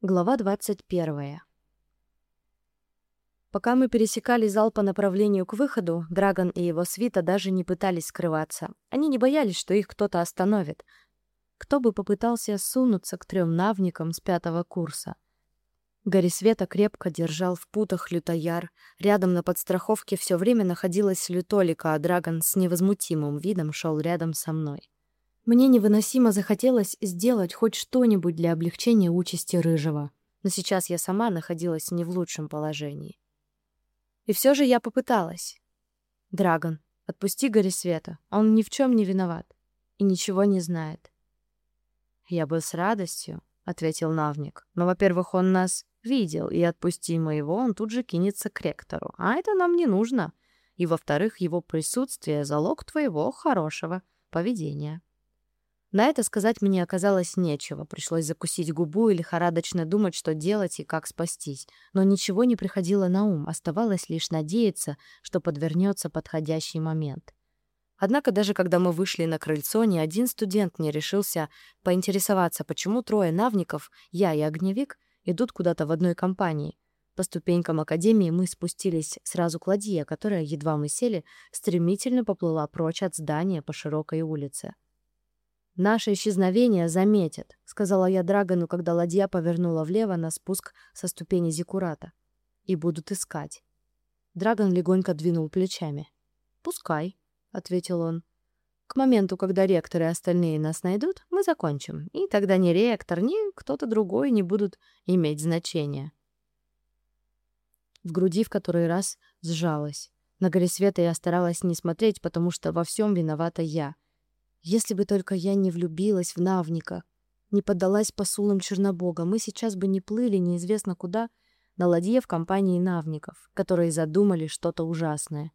Глава 21. Пока мы пересекали зал по направлению к выходу, Драгон и его свита даже не пытались скрываться. Они не боялись, что их кто-то остановит. Кто бы попытался сунуться к трем навникам с пятого курса. Горисвета крепко держал в путах лютояр. Рядом на подстраховке все время находилась лютолика, а Драгон с невозмутимым видом шел рядом со мной. Мне невыносимо захотелось сделать хоть что-нибудь для облегчения участи Рыжего. Но сейчас я сама находилась не в лучшем положении. И все же я попыталась. «Драгон, отпусти Горисвета. Он ни в чем не виноват и ничего не знает». «Я бы с радостью», — ответил Навник. «Но, во-первых, он нас видел, и отпусти моего, он тут же кинется к ректору. А это нам не нужно. И, во-вторых, его присутствие — залог твоего хорошего поведения». На это сказать мне оказалось нечего. Пришлось закусить губу и лихорадочно думать, что делать и как спастись. Но ничего не приходило на ум, оставалось лишь надеяться, что подвернется подходящий момент. Однако даже когда мы вышли на крыльцо, ни один студент не решился поинтересоваться, почему трое навников, я и огневик, идут куда-то в одной компании. По ступенькам академии мы спустились сразу к ладье, которая, едва мы сели, стремительно поплыла прочь от здания по широкой улице. «Наше исчезновение заметят», — сказала я Драгону, когда ладья повернула влево на спуск со ступени Зикурата. «И будут искать». Драгон легонько двинул плечами. «Пускай», — ответил он. «К моменту, когда ректор и остальные нас найдут, мы закончим, и тогда ни ректор, ни кто-то другой не будут иметь значения». В груди в который раз сжалась. На горе света я старалась не смотреть, потому что во всем виновата я — если бы только я не влюбилась в Навника, не поддалась посулам Чернобога, мы сейчас бы не плыли неизвестно куда на ладье в компании Навников, которые задумали что-то ужасное.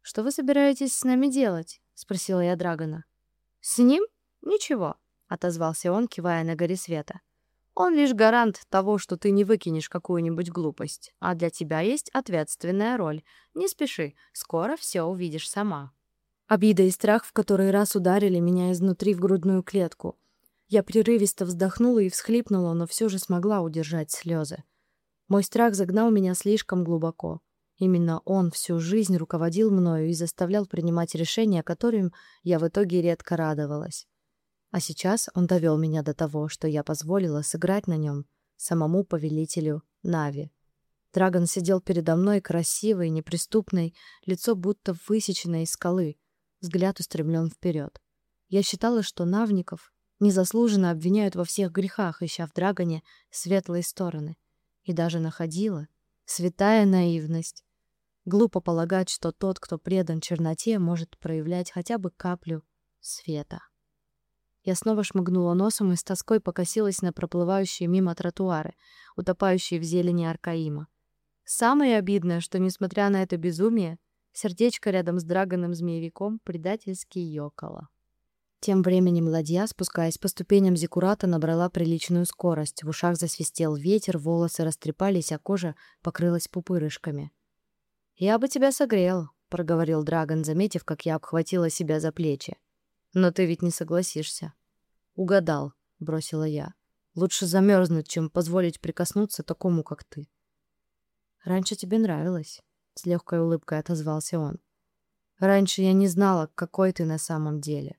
«Что вы собираетесь с нами делать?» — спросила я Драгона. «С ним? Ничего», — отозвался он, кивая на горе света. «Он лишь гарант того, что ты не выкинешь какую-нибудь глупость, а для тебя есть ответственная роль. Не спеши, скоро все увидишь сама». Обида и страх в который раз ударили меня изнутри в грудную клетку. Я прерывисто вздохнула и всхлипнула, но все же смогла удержать слезы. Мой страх загнал меня слишком глубоко. Именно он всю жизнь руководил мною и заставлял принимать решения, которым я в итоге редко радовалась. А сейчас он довел меня до того, что я позволила сыграть на нем самому повелителю Нави. Драгон сидел передо мной красивый, неприступный, лицо будто высеченное из скалы — взгляд устремлен вперед. Я считала, что Навников незаслуженно обвиняют во всех грехах, ища в Драгоне светлые стороны. И даже находила. Святая наивность. Глупо полагать, что тот, кто предан черноте, может проявлять хотя бы каплю света. Я снова шмыгнула носом и с тоской покосилась на проплывающие мимо тротуары, утопающие в зелени Аркаима. Самое обидное, что, несмотря на это безумие, Сердечко рядом с драгоном змеевиком предательски ёкало. Тем временем ладья, спускаясь по ступеням зиккурата, набрала приличную скорость. В ушах засвистел ветер, волосы растрепались, а кожа покрылась пупырышками. «Я бы тебя согрел», — проговорил Драгон, заметив, как я обхватила себя за плечи. «Но ты ведь не согласишься». «Угадал», — бросила я. «Лучше замерзнуть, чем позволить прикоснуться такому, как ты». «Раньше тебе нравилось». С легкой улыбкой отозвался он. Раньше я не знала, какой ты на самом деле.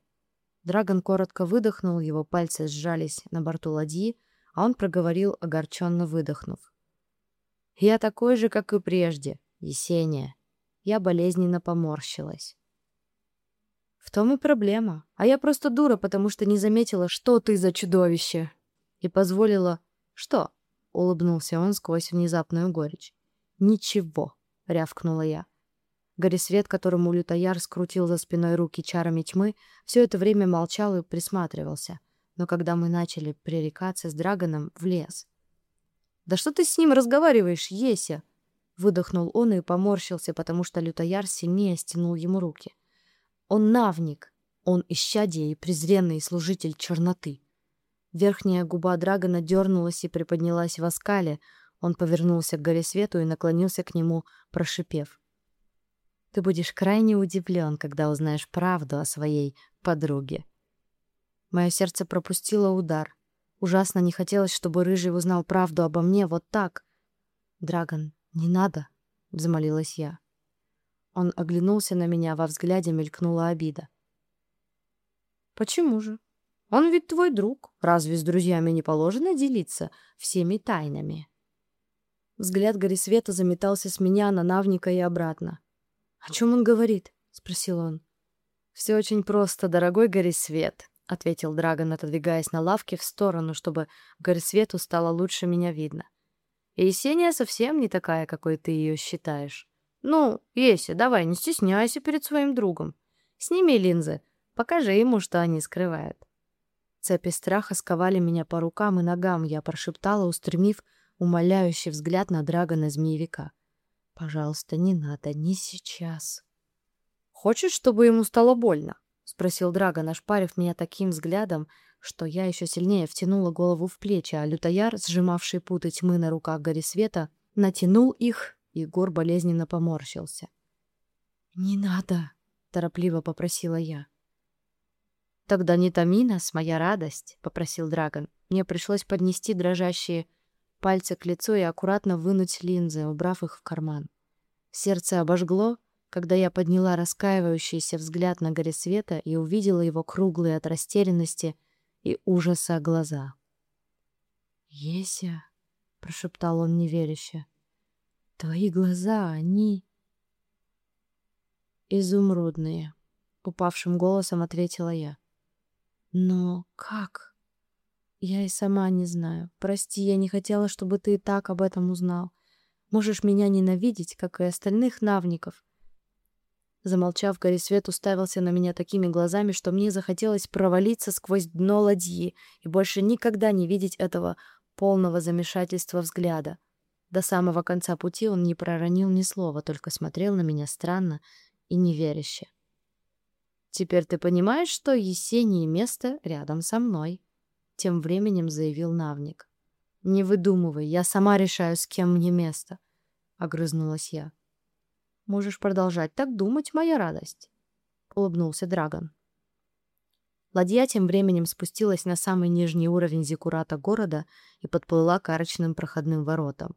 Драгон коротко выдохнул, его пальцы сжались на борту ладьи, а он проговорил, огорченно выдохнув. «Я такой же, как и прежде, Есения». Я болезненно поморщилась. «В том и проблема. А я просто дура, потому что не заметила, что ты за чудовище». И позволила... «Что?» — улыбнулся он сквозь внезапную горечь. «Ничего». — рявкнула я. Горисвет, которому лютояр скрутил за спиной руки чарами тьмы, все это время молчал и присматривался. Но когда мы начали пререкаться с Драгоном, влез. «Да что ты с ним разговариваешь, Еся?» Выдохнул он и поморщился, потому что лютояр сильнее стянул ему руки. «Он навник. Он исчадие и презренный служитель черноты». Верхняя губа Драгона дернулась и приподнялась в оскале, он повернулся к горе свету и наклонился к нему, прошипев. «Ты будешь крайне удивлен, когда узнаешь правду о своей подруге». Мое сердце пропустило удар. Ужасно не хотелось, чтобы Рыжий узнал правду обо мне вот так. «Драгон, не надо», — взмолилась я. Он оглянулся на меня, во взгляде мелькнула обида. «Почему же? Он ведь твой друг. Разве с друзьями не положено делиться всеми тайнами?» Взгляд Горисвета заметался с меня на Навника и обратно. «О чем он говорит?» — спросил он. «Все очень просто, дорогой Горисвет», — ответил Драгон, отодвигаясь на лавке в сторону, чтобы Горисвету стало лучше меня видно. «И Есения совсем не такая, какой ты ее считаешь. Ну, Еся, давай, не стесняйся перед своим другом. Сними линзы, покажи ему, что они скрывают». Цепи страха сковали меня по рукам и ногам, я прошептала, устремив умоляющий взгляд на драгона змеевика. «Пожалуйста, не надо, не сейчас». «Хочешь, чтобы ему стало больно?» — спросил Драгон, ошпарив меня таким взглядом, что я еще сильнее втянула голову в плечи, а лютояр, сжимавший путы тьмы на руках Горисвета, натянул их, и Гор болезненно поморщился. «Не надо!» — торопливо попросила я. «Тогда не томи нас, моя радость», — попросил Драгон. Мне пришлось поднести дрожащие пальцы к лицу и аккуратно вынуть линзы, убрав их в карман. Сердце обожгло, когда я подняла раскаивающийся взгляд на горе света и увидела его круглые от растерянности и ужаса глаза. «Еся», — прошептал он неверяще, — «твои глаза, они...» «Изумрудные», — упавшим голосом ответила я. «Но как?» Я и сама не знаю. Прости, я не хотела, чтобы ты и так об этом узнал. Можешь меня ненавидеть, как и остальных навников. Замолчав, Горисвет уставился на меня такими глазами, что мне захотелось провалиться сквозь дно ладьи и больше никогда не видеть этого полного замешательства взгляда. До самого конца пути он не проронил ни слова, только смотрел на меня странно и неверяще. «Теперь ты понимаешь, что Есении место рядом со мной?» Тем временем заявил Навник. «Не выдумывай, я сама решаю, с кем мне место», — огрызнулась я. «Можешь продолжать так думать, моя радость», — улыбнулся Драгон. Ладья тем временем спустилась на самый нижний уровень зиккурата города и подплыла к арочным проходным воротам.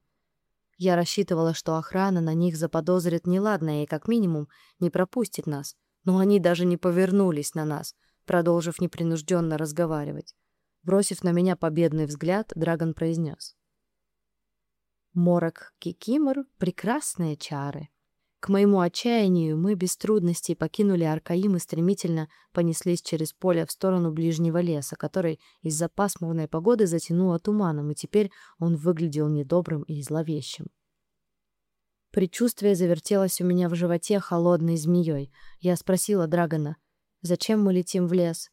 Я рассчитывала, что охрана на них заподозрит неладное и, как минимум, не пропустит нас, но они даже не повернулись на нас, продолжив непринужденно разговаривать. Бросив на меня победный взгляд, Драгон произнес. «Морок Кикимор — прекрасные чары. К моему отчаянию мы без трудностей покинули Аркаим и стремительно понеслись через поле в сторону ближнего леса, который из-за пасмурной погоды затянуло туманом, и теперь он выглядел недобрым и зловещим. Предчувствие завертелось у меня в животе холодной змеей. Я спросила Драгона, «Зачем мы летим в лес?»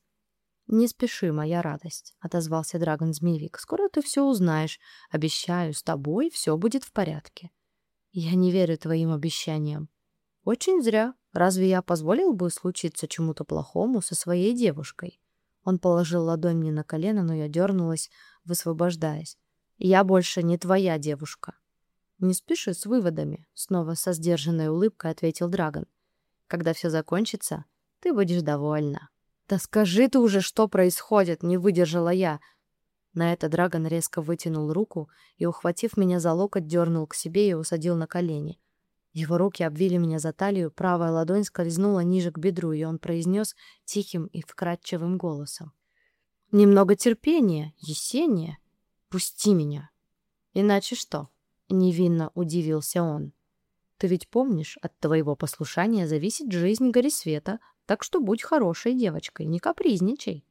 «Не спеши, моя радость», — отозвался Драгон Змеевик. «Скоро ты все узнаешь. Обещаю, с тобой все будет в порядке». «Я не верю твоим обещаниям». «Очень зря. Разве я позволил бы случиться чему-то плохому со своей девушкой?» Он положил ладонь мне на колено, но я дернулась, высвобождаясь. «Я больше не твоя девушка». «Не спеши с выводами», — снова со сдержанной улыбкой ответил Драгон. «Когда все закончится, ты будешь довольна». «Да скажи ты уже, что происходит!» — не выдержала я. На это Драгон резко вытянул руку и, ухватив меня за локоть, дернул к себе и усадил на колени. Его руки обвили меня за талию, правая ладонь скользнула ниже к бедру, и он произнес тихим и вкрадчивым голосом. «Немного терпения, Есения. Пусти меня. Иначе что?» — невинно удивился он. «Ты ведь помнишь, от твоего послушания зависит жизнь Горисвета, так что будь хорошей девочкой, не капризничай.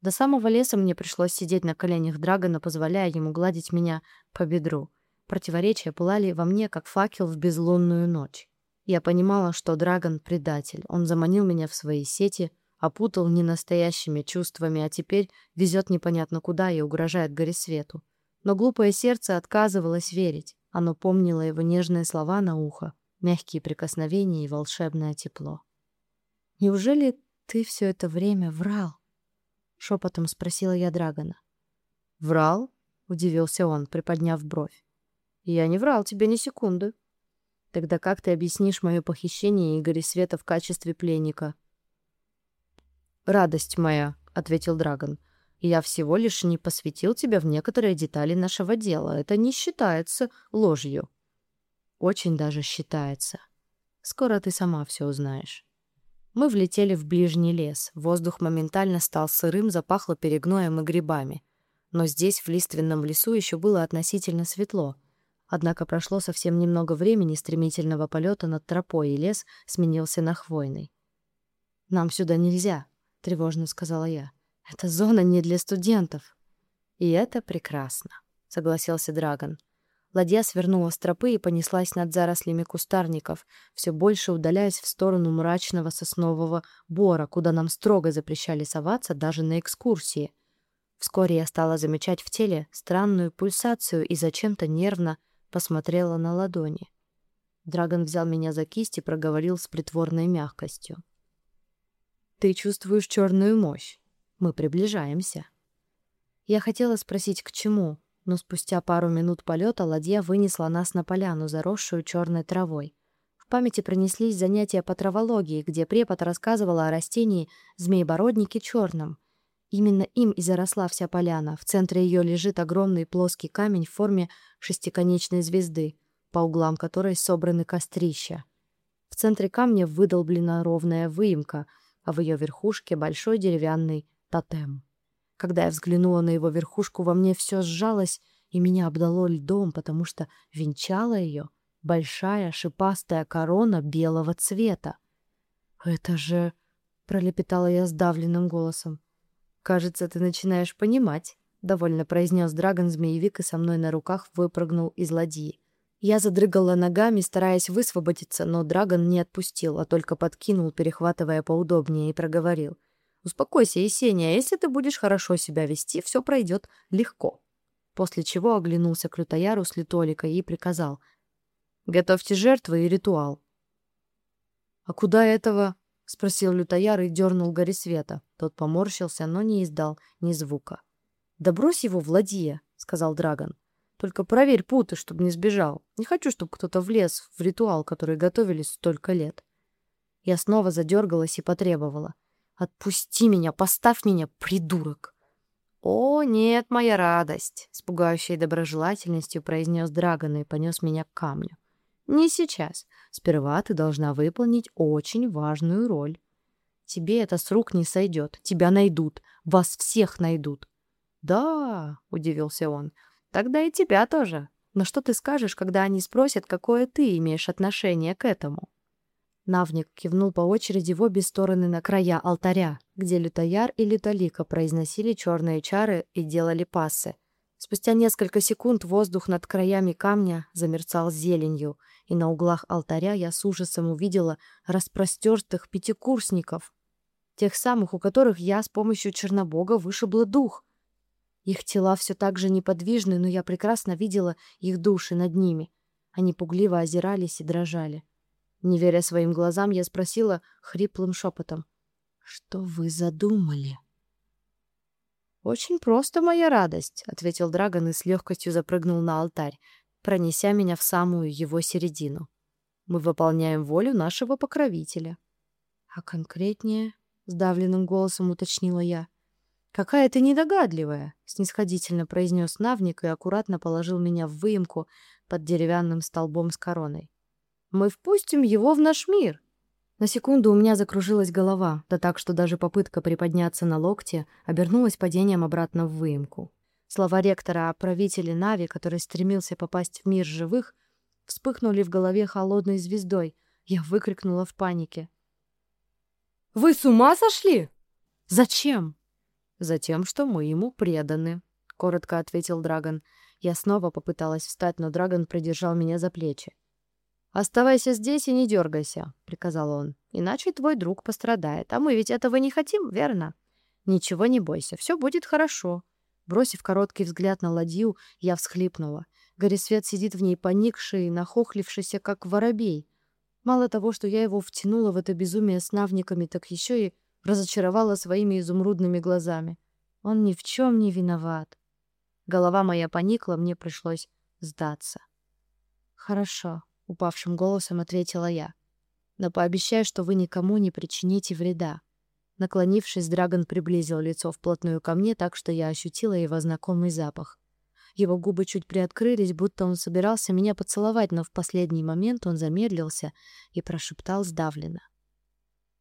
До самого леса мне пришлось сидеть на коленях Драгона, позволяя ему гладить меня по бедру. Противоречия пылали во мне, как факел в безлунную ночь. Я понимала, что Драгон — предатель. Он заманил меня в свои сети, опутал ненастоящими чувствами, а теперь везет непонятно куда и угрожает Горисвету. Но глупое сердце отказывалось верить. Оно помнило его нежные слова на ухо, мягкие прикосновения и волшебное тепло. «Неужели ты все это время врал?» — шепотом спросила я Драгона. «Врал?» — удивился он, приподняв бровь. «Я не врал тебе ни секунды». «Тогда как ты объяснишь мое похищение Игоря Света в качестве пленника?» «Радость моя», — ответил Драгон. Я всего лишь не посвятил тебя в некоторые детали нашего дела. Это не считается ложью. Очень даже считается. Скоро ты сама все узнаешь. Мы влетели в ближний лес. Воздух моментально стал сырым, запахло перегноем и грибами. Но здесь, в лиственном лесу, еще было относительно светло. Однако прошло совсем немного времени стремительного полета над тропой, и лес сменился на хвойный. «Нам сюда нельзя», — тревожно сказала я. «Эта зона не для студентов». «И это прекрасно», — согласился Драгон. Ладья свернула с тропы и понеслась над зарослями кустарников, все больше удаляясь в сторону мрачного соснового бора, куда нам строго запрещали соваться даже на экскурсии. Вскоре я стала замечать в теле странную пульсацию и зачем-то нервно посмотрела на ладони. Драгон взял меня за кисть и проговорил с притворной мягкостью. Ты чувствуешь черную мощь. Мы приближаемся. Я хотела спросить, к чему, но спустя пару минут полета ладья вынесла нас на поляну, заросшую черной травой. В памяти пронеслись занятия по травологии, где препод рассказывала о растении змеебороднике черном. Именно им и заросла вся поляна. В центре ее лежит огромный плоский камень в форме шестиконечной звезды, по углам которой собраны кострища. В центре камня выдолблена ровная выемка — а в ее верхушке большой деревянный тотем. Когда я взглянула на его верхушку, во мне все сжалось, и меня обдало льдом, потому что венчала ее большая шипастая корона белого цвета. «Это же...» — пролепетала я сдавленным голосом. «Кажется, ты начинаешь понимать», — довольно произнес Драгон-змеевик и со мной на руках выпрыгнул из ладьи. Я задрыгала ногами, стараясь высвободиться, но Драгон не отпустил, а только подкинул, перехватывая поудобнее, и проговорил. «Успокойся, Есения, если ты будешь хорошо себя вести, все пройдет легко». После чего оглянулся к Лютояру с Литоликой и приказал. «Готовьте жертвы и ритуал». «А куда этого?» — спросил Лютояр и дернул Горисвета. Тот поморщился, но не издал ни звука. «Да брось его, Владия», — сказал Драгон. Только проверь путы, чтобы не сбежал. Не хочу, чтобы кто-то влез в ритуал, который готовили столько лет. Я снова задергалась и потребовала. «Отпусти меня, поставь меня, придурок!» «О, нет, моя радость!» — с пугающей доброжелательностью произнес Драгон и понес меня к камню. «Не сейчас. Сперва ты должна выполнить очень важную роль. Тебе это с рук не сойдет. Тебя найдут. Вас всех найдут». «Да», — удивился он, Тогда и тебя тоже. Но что ты скажешь, когда они спросят, какое ты имеешь отношение к этому?» Навник кивнул по очереди в обе стороны на края алтаря, где Лютояр и Лютолика произносили черные чары и делали пассы. Спустя несколько секунд воздух над краями камня замерцал зеленью, и на углах алтаря я с ужасом увидела распростертых пятикурсников, тех самых, у которых я с помощью Чернобога вышибла дух — их тела все так же неподвижны, но я прекрасно видела их души над ними. Они пугливо озирались и дрожали. Не веря своим глазам, я спросила хриплым шепотом. «Что вы задумали?» «Очень просто, моя радость», — ответил Драгон и с легкостью запрыгнул на алтарь, пронеся меня в самую его середину. «Мы выполняем волю нашего покровителя». «А конкретнее?» — сдавленным голосом уточнила я. «Какая ты недогадливая!» — снисходительно произнес Навник и аккуратно положил меня в выемку под деревянным столбом с короной. «Мы впустим его в наш мир!» На секунду у меня закружилась голова, да так, что даже попытка приподняться на локте обернулась падением обратно в выемку. Слова ректора о правителе Нави, который стремился попасть в мир живых, вспыхнули в голове холодной звездой. Я выкрикнула в панике. «Вы с ума сошли?» «Зачем?» «Затем, что мы ему преданы», — коротко ответил Драгон. Я снова попыталась встать, но Драгон придержал меня за плечи. «Оставайся здесь и не дергайся», — приказал он. «Иначе твой друг пострадает. А мы ведь этого не хотим, верно?» «Ничего не бойся, все будет хорошо». Бросив короткий взгляд на ладью, я всхлипнула. Горисвет сидит в ней поникший, нахохлившийся, как воробей. Мало того, что я его втянула в это безумие с навниками, так еще и разочаровала своими изумрудными глазами. Он ни в чем не виноват. Голова моя поникла, мне пришлось сдаться. «Хорошо», — упавшим голосом ответила я. «Но пообещай, что вы никому не причините вреда. Наклонившись, Драгон приблизил лицо вплотную ко мне, так что я ощутила его знакомый запах. Его губы чуть приоткрылись, будто он собирался меня поцеловать, но в последний момент он замедлился и прошептал сдавленно.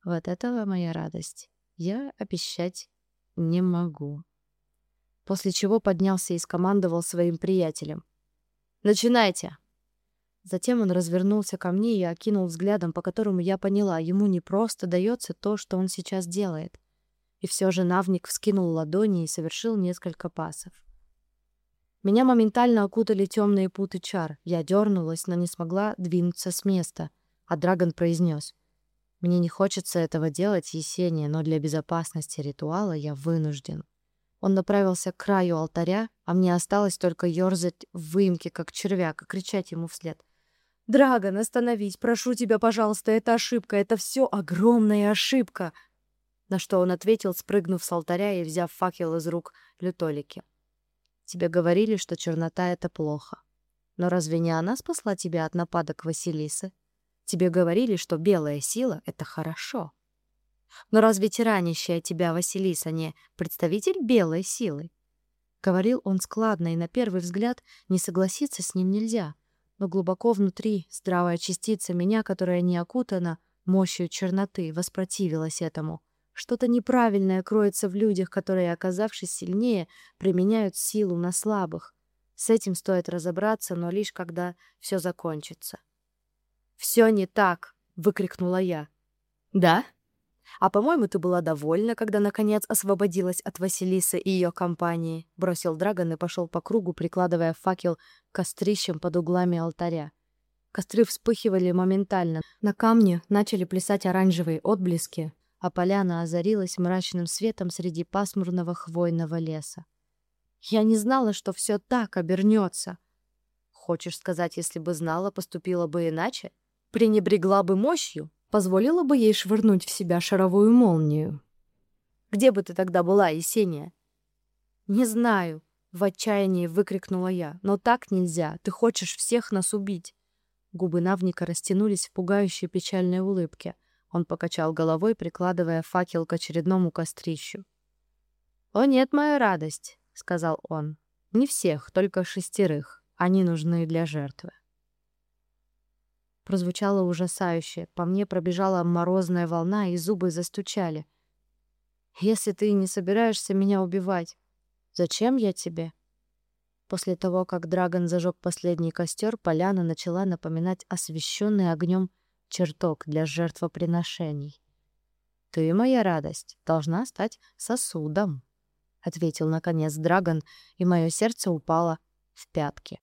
«Вот этого моя радость. Я обещать не могу». После чего поднялся и скомандовал своим приятелям. «Начинайте!» Затем он развернулся ко мне и окинул взглядом, по которому я поняла, ему не просто дается то, что он сейчас делает. И все же Навник вскинул ладони и совершил несколько пасов. Меня моментально окутали темные путы чар. Я дернулась, но не смогла двинуться с места. А Драгон произнес. «Мне не хочется этого делать, Есения, но для безопасности ритуала я вынужден». Он направился к краю алтаря, а мне осталось только ерзать в выемке, как червяк, и кричать ему вслед. «Драгон, остановись! Прошу тебя, пожалуйста, это ошибка! Это все огромная ошибка!» На что он ответил, спрыгнув с алтаря и взяв факел из рук Лютолики. «Тебе говорили, что чернота — это плохо. Но разве не она спасла тебя от нападок Василисы? Тебе говорили, что белая сила — это хорошо. Но разве тиранящая тебя Василиса не представитель белой силы?» Говорил он складно, и на первый взгляд не согласиться с ним нельзя — но глубоко внутри здравая частица меня, которая не окутана мощью черноты, воспротивилась этому. Что-то неправильное кроется в людях, которые, оказавшись сильнее, применяют силу на слабых. С этим стоит разобраться, но лишь когда все закончится. «Все не так!» — выкрикнула я. «Да?» А по-моему, ты была довольна, когда наконец освободилась от Василисы и ее компании, бросил Драгон и пошел по кругу, прикладывая факел кострищем под углами алтаря. Костры вспыхивали моментально. На камне начали плясать оранжевые отблески, а поляна озарилась мрачным светом среди пасмурного хвойного леса. Я не знала, что все так обернется. Хочешь сказать, если бы знала, поступила бы иначе? Пренебрегла бы мощью? Позволила бы ей швырнуть в себя шаровую молнию. «Где бы ты тогда была, Есения?» «Не знаю», — в отчаянии выкрикнула я. «Но так нельзя. Ты хочешь всех нас убить». Губы Навника растянулись в пугающей печальной улыбке. Он покачал головой, прикладывая факел к очередному кострищу. «О нет, моя радость», — сказал он. «Не всех, только шестерых. Они нужны для жертвы» прозвучало ужасающе. По мне пробежала морозная волна, и зубы застучали. «Если ты не собираешься меня убивать, зачем я тебе?» После того, как Драгон зажег последний костер, поляна начала напоминать освещенный огнем чертог для жертвоприношений. «Ты, моя радость, должна стать сосудом», — ответил наконец Драгон, и мое сердце упало в пятки.